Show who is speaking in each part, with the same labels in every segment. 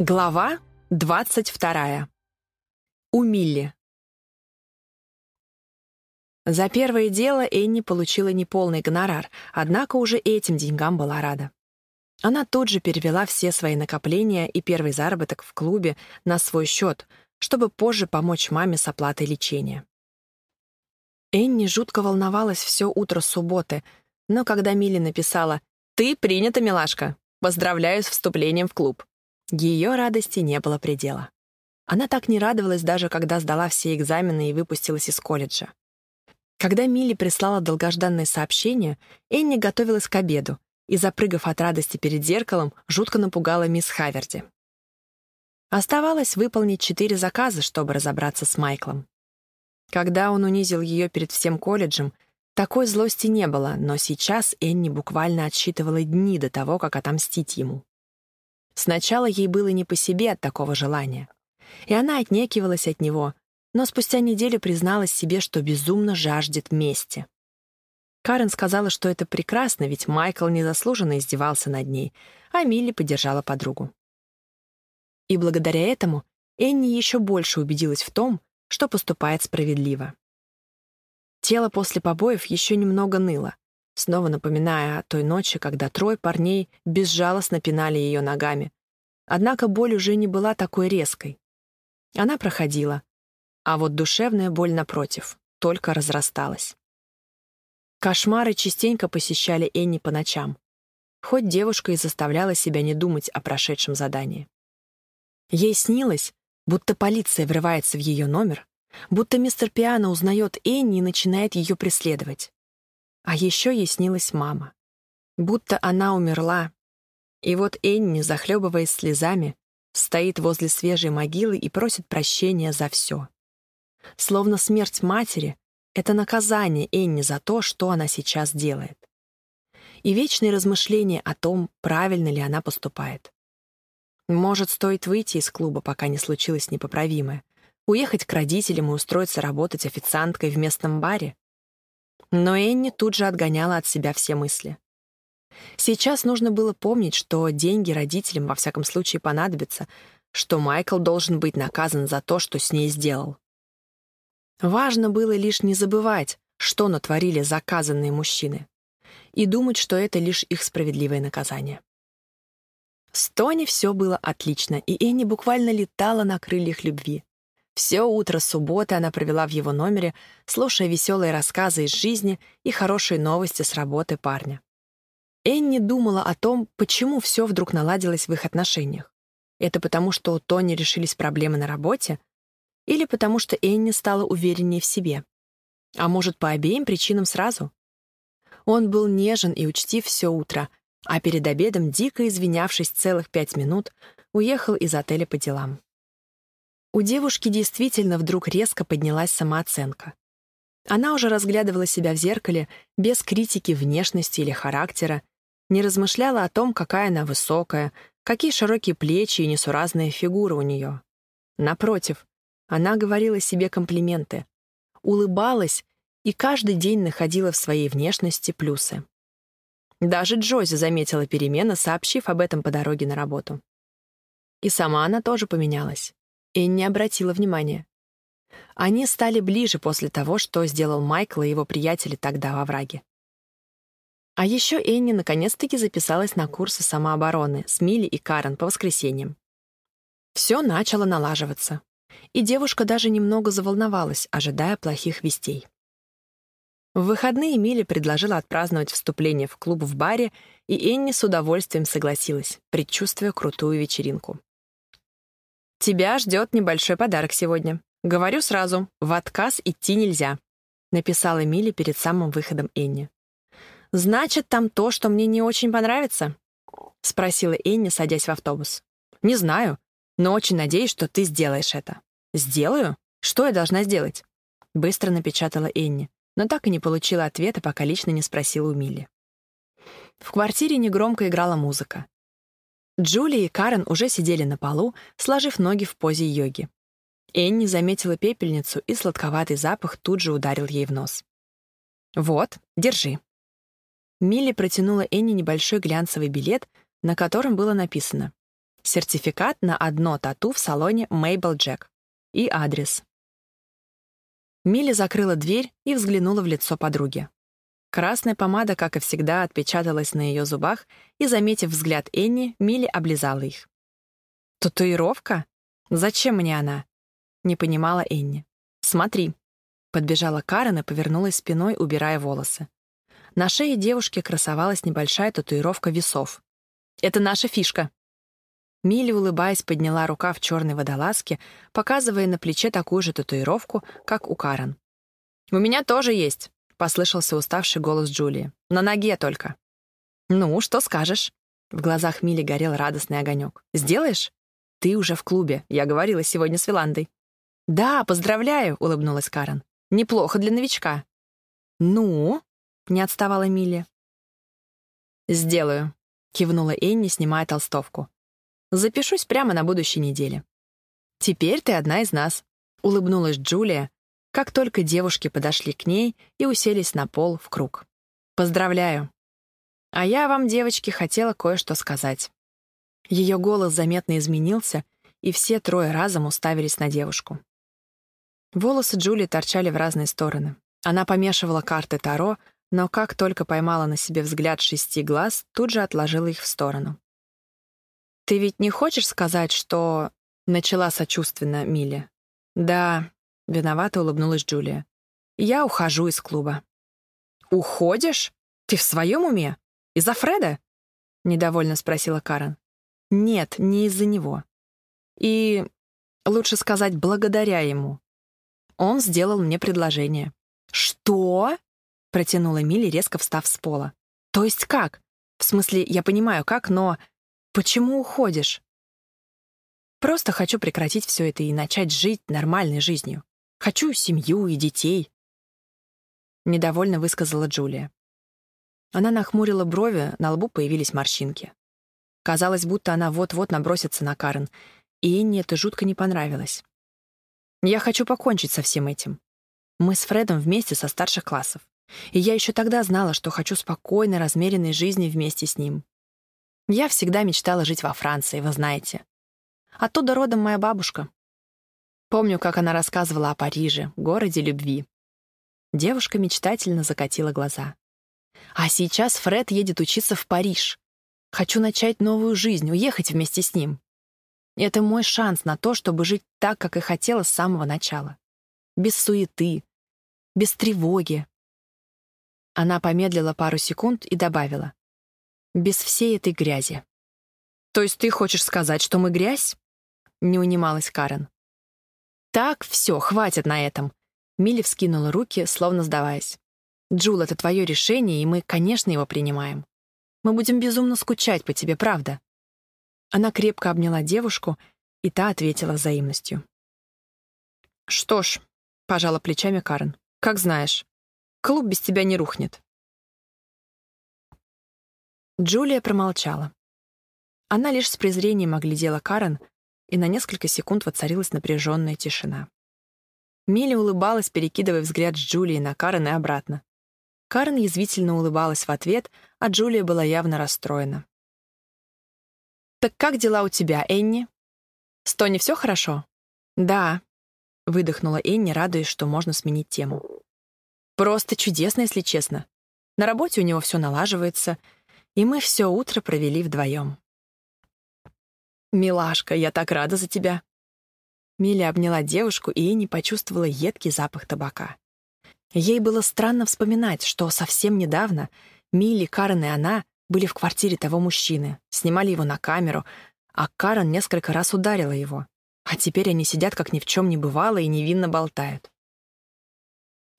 Speaker 1: Глава 22. У Милли. За первое дело Энни получила неполный гонорар, однако уже этим деньгам была рада. Она тут же перевела все свои накопления и первый заработок в клубе на свой счет, чтобы позже помочь маме с оплатой лечения. Энни жутко волновалась все утро субботы, но когда Милли написала «Ты принята, милашка! Поздравляю с вступлением в клуб!» Ее радости не было предела. Она так не радовалась даже, когда сдала все экзамены и выпустилась из колледжа. Когда Милли прислала долгожданное сообщение, Энни готовилась к обеду и, запрыгав от радости перед зеркалом, жутко напугала мисс Хаверди. Оставалось выполнить четыре заказа, чтобы разобраться с Майклом. Когда он унизил ее перед всем колледжем, такой злости не было, но сейчас Энни буквально отсчитывала дни до того, как отомстить ему. Сначала ей было не по себе от такого желания. И она отнекивалась от него, но спустя неделю призналась себе, что безумно жаждет мести. Карен сказала, что это прекрасно, ведь Майкл незаслуженно издевался над ней, а Милли поддержала подругу. И благодаря этому Энни еще больше убедилась в том, что поступает справедливо. Тело после побоев еще немного ныло, снова напоминая о той ночи, когда трое парней безжалостно пинали ее ногами. Однако боль уже не была такой резкой. Она проходила, а вот душевная боль, напротив, только разрасталась. Кошмары частенько посещали Энни по ночам, хоть девушка и заставляла себя не думать о прошедшем задании. Ей снилось, будто полиция врывается в ее номер, будто мистер Пиано узнает Энни и начинает ее преследовать. А еще ей снилась мама. Будто она умерла. И вот Энни, захлебываясь слезами, стоит возле свежей могилы и просит прощения за все. Словно смерть матери — это наказание Энни за то, что она сейчас делает. И вечные размышления о том, правильно ли она поступает. Может, стоит выйти из клуба, пока не случилось непоправимое, уехать к родителям и устроиться работать официанткой в местном баре? Но Энни тут же отгоняла от себя все мысли. Сейчас нужно было помнить, что деньги родителям во всяком случае понадобятся, что Майкл должен быть наказан за то, что с ней сделал. Важно было лишь не забывать, что натворили заказанные мужчины, и думать, что это лишь их справедливое наказание. С Тони все было отлично, и Энни буквально летала на крыльях любви. Все утро субботы она провела в его номере, слушая веселые рассказы из жизни и хорошие новости с работы парня. Энни думала о том, почему все вдруг наладилось в их отношениях. Это потому, что у Тони решились проблемы на работе? Или потому, что Энни стала увереннее в себе? А может, по обеим причинам сразу? Он был нежен и учтив все утро, а перед обедом, дико извинявшись целых пять минут, уехал из отеля по делам. У девушки действительно вдруг резко поднялась самооценка. Она уже разглядывала себя в зеркале без критики внешности или характера, не размышляла о том, какая она высокая, какие широкие плечи и несуразная фигура у нее. Напротив, она говорила себе комплименты, улыбалась и каждый день находила в своей внешности плюсы. Даже Джози заметила перемены, сообщив об этом по дороге на работу. И сама она тоже поменялась. И не обратила внимания. Они стали ближе после того, что сделал Майкл и его приятели тогда во враге. А еще Энни наконец-таки записалась на курсы самообороны с Милли и Карен по воскресеньям. Все начало налаживаться, и девушка даже немного заволновалась, ожидая плохих вестей. В выходные Милли предложила отпраздновать вступление в клуб в баре, и Энни с удовольствием согласилась, предчувствуя крутую вечеринку. «Тебя ждет небольшой подарок сегодня. Говорю сразу, в отказ идти нельзя», — написала Милли перед самым выходом Энни. «Значит, там то, что мне не очень понравится?» — спросила Энни, садясь в автобус. «Не знаю, но очень надеюсь, что ты сделаешь это». «Сделаю? Что я должна сделать?» Быстро напечатала Энни но так и не получила ответа, пока лично не спросила у Милли. В квартире негромко играла музыка. Джули и Карен уже сидели на полу, сложив ноги в позе йоги. Энни заметила пепельницу, и сладковатый запах тут же ударил ей в нос. «Вот, держи». Милли протянула Энни небольшой глянцевый билет, на котором было написано сертификат на одно тату в салоне Мейбл Джек и адрес. Милли закрыла дверь и взглянула в лицо подруги. Красная помада, как и всегда, отпечаталась на ее зубах, и, заметив взгляд Энни, Милли облизала их. «Татуировка? Зачем мне она?» — не понимала Энни. «Смотри». Подбежала Карен и повернулась спиной, убирая волосы. На шее девушки красовалась небольшая татуировка весов. «Это наша фишка». Милли, улыбаясь, подняла рука в черной водолазке, показывая на плече такую же татуировку, как у Карен. «У меня тоже есть», — послышался уставший голос Джулии. «На ноге только». «Ну, что скажешь?» В глазах Милли горел радостный огонек. «Сделаешь?» «Ты уже в клубе. Я говорила сегодня с Виландой». «Да, поздравляю», — улыбнулась Карен. «Неплохо для новичка». «Ну?» — не отставала Милли. «Сделаю», — кивнула Энни, снимая толстовку. «Запишусь прямо на будущей неделе». «Теперь ты одна из нас», — улыбнулась Джулия, как только девушки подошли к ней и уселись на пол в круг. «Поздравляю!» «А я вам, девочки, хотела кое-что сказать». Ее голос заметно изменился, и все трое разом уставились на девушку. Волосы Джули торчали в разные стороны. Она помешивала карты Таро, но как только поймала на себе взгляд шести глаз, тут же отложила их в сторону. «Ты ведь не хочешь сказать, что...» — начала сочувственно Милли. «Да, Виновато улыбнулась Джулия. «Я ухожу из клуба». «Уходишь? Ты в своем уме? Из-за Фреда?» Недовольно спросила Карен. «Нет, не из-за него. И, лучше сказать, благодаря ему. Он сделал мне предложение». «Что?» — протянула Милли, резко встав с пола. «То есть как? В смысле, я понимаю, как, но почему уходишь?» «Просто хочу прекратить все это и начать жить нормальной жизнью. Хочу семью и детей. Недовольно высказала Джулия. Она нахмурила брови, на лбу появились морщинки. Казалось, будто она вот-вот набросится на Карен, и Энни это жутко не понравилось. «Я хочу покончить со всем этим. Мы с Фредом вместе со старших классов, и я еще тогда знала, что хочу спокойной, размеренной жизни вместе с ним. Я всегда мечтала жить во Франции, вы знаете. Оттуда родом моя бабушка. Помню, как она рассказывала о Париже, городе любви. Девушка мечтательно закатила глаза. А сейчас Фред едет учиться в Париж. Хочу начать новую жизнь, уехать вместе с ним. Это мой шанс на то, чтобы жить так, как и хотела с самого начала. Без суеты, без тревоги. Она помедлила пару секунд и добавила. Без всей этой грязи. «То есть ты хочешь сказать, что мы грязь?» Не унималась Карен. «Так, все, хватит на этом». Милли вскинула руки, словно сдаваясь. «Джул, это твое решение, и мы, конечно, его принимаем. Мы будем безумно скучать по тебе, правда?» Она крепко обняла девушку, и та ответила взаимностью. «Что ж», — пожала плечами Карен, — «как знаешь. Клуб без тебя не рухнет». Джулия промолчала. Она лишь с презрением оглядела Карен, и на несколько секунд воцарилась напряженная тишина. Милли улыбалась, перекидывая взгляд с Джулии на Карен и обратно. Карен язвительно улыбалась в ответ, а Джулия была явно расстроена. «Так как дела у тебя, Энни? С Тони все хорошо?» «Да», — выдохнула Энни, радуясь, что можно сменить тему. «Просто чудесно, если честно. На работе у него все налаживается, и мы все утро провели вдвоем». «Милашка, я так рада за тебя!» Миля обняла девушку, и Энни почувствовала едкий запах табака. Ей было странно вспоминать, что совсем недавно Милли, Карен и она были в квартире того мужчины, снимали его на камеру, а Карен несколько раз ударила его. А теперь они сидят, как ни в чем не бывало, и невинно болтают.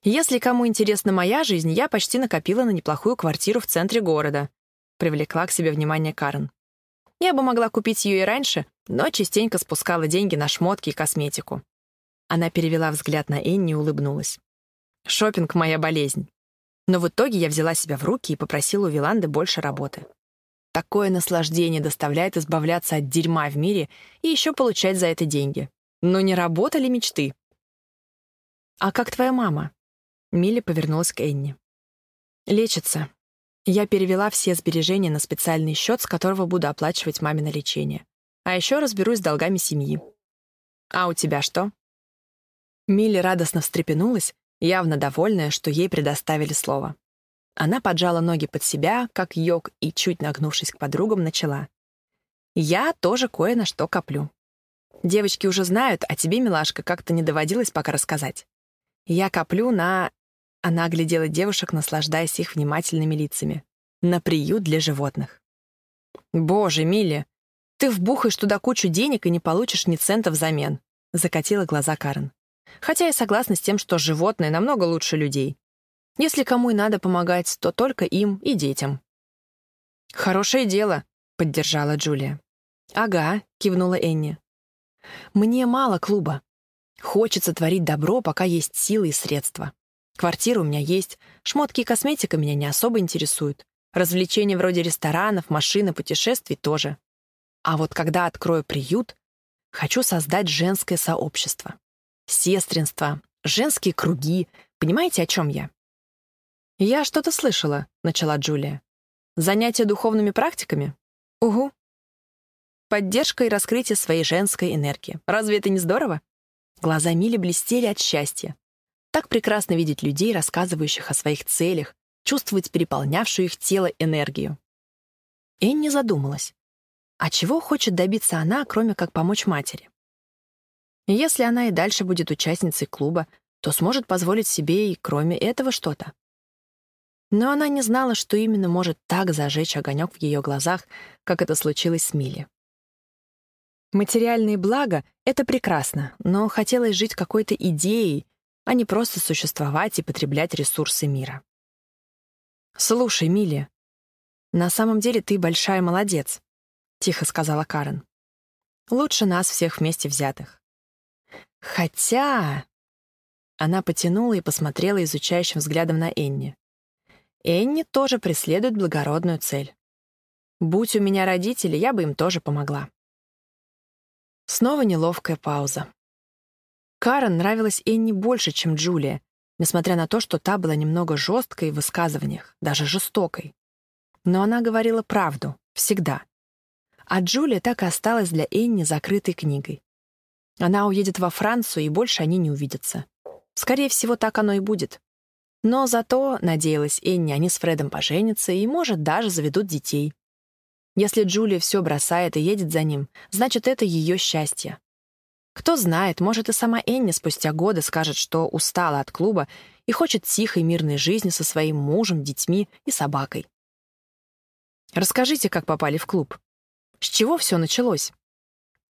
Speaker 1: «Если кому интересна моя жизнь, я почти накопила на неплохую квартиру в центре города», привлекла к себе внимание Карен. Я бы могла купить ее и раньше, но частенько спускала деньги на шмотки и косметику. Она перевела взгляд на Энни и улыбнулась. Шопинг моя болезнь. Но в итоге я взяла себя в руки и попросила у Виланды больше работы. Такое наслаждение доставляет избавляться от дерьма в мире и еще получать за это деньги. Но не работали мечты. «А как твоя мама?» Милли повернулась к Энни. «Лечится. Я перевела все сбережения на специальный счет, с которого буду оплачивать мамино лечение. А еще разберусь с долгами семьи. А у тебя что? Милли радостно встрепенулась, явно довольная, что ей предоставили слово. Она поджала ноги под себя, как йог, и, чуть нагнувшись к подругам, начала. «Я тоже кое на что коплю. Девочки уже знают, а тебе, милашка, как-то не доводилось пока рассказать. Я коплю на...» Она оглядела девушек, наслаждаясь их внимательными лицами. «На приют для животных». «Боже, Милли, ты вбухаешь туда кучу денег и не получишь ни цента взамен», — закатила глаза Карен. «Хотя я согласна с тем, что животные намного лучше людей. Если кому и надо помогать, то только им и детям». «Хорошее дело», — поддержала Джулия. «Ага», — кивнула Энни. «Мне мало клуба. Хочется творить добро, пока есть силы и средства. Квартира у меня есть, шмотки и косметика меня не особо интересуют. Развлечения вроде ресторанов, машин и путешествий тоже. А вот когда открою приют, хочу создать женское сообщество. Сестринство, женские круги. Понимаете, о чем я? «Я что-то слышала», — начала Джулия. «Занятия духовными практиками? Угу. Поддержка и раскрытие своей женской энергии. Разве это не здорово?» Глаза Мили блестели от счастья. Так прекрасно видеть людей, рассказывающих о своих целях, чувствовать переполнявшую их тело энергию. Энни задумалась. А чего хочет добиться она, кроме как помочь матери? Если она и дальше будет участницей клуба, то сможет позволить себе и кроме этого что-то. Но она не знала, что именно может так зажечь огонек в ее глазах, как это случилось с Милли. Материальные блага — это прекрасно, но хотелось жить какой-то идеей, а не просто существовать и потреблять ресурсы мира. «Слушай, Милли, на самом деле ты большая молодец», — тихо сказала Карен. «Лучше нас всех вместе взятых». «Хотя...» Она потянула и посмотрела изучающим взглядом на Энни. Энни тоже преследует благородную цель. Будь у меня родители, я бы им тоже помогла. Снова неловкая пауза. Карен нравилась Энни больше, чем Джулия, несмотря на то, что та была немного жесткой в высказываниях, даже жестокой. Но она говорила правду, всегда. А Джулия так и осталась для Энни закрытой книгой. Она уедет во Францию, и больше они не увидятся. Скорее всего, так оно и будет. Но зато, надеялась Энни, они с Фредом поженятся и, может, даже заведут детей. Если Джулия все бросает и едет за ним, значит, это ее счастье. Кто знает, может, и сама Энни спустя годы скажет, что устала от клуба и хочет тихой мирной жизни со своим мужем, детьми и собакой. «Расскажите, как попали в клуб. С чего все началось?»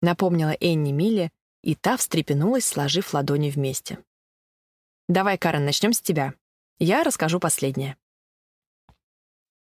Speaker 1: Напомнила Энни Милли, и та встрепенулась, сложив ладони вместе. «Давай, Карен, начнем с тебя. Я расскажу последнее.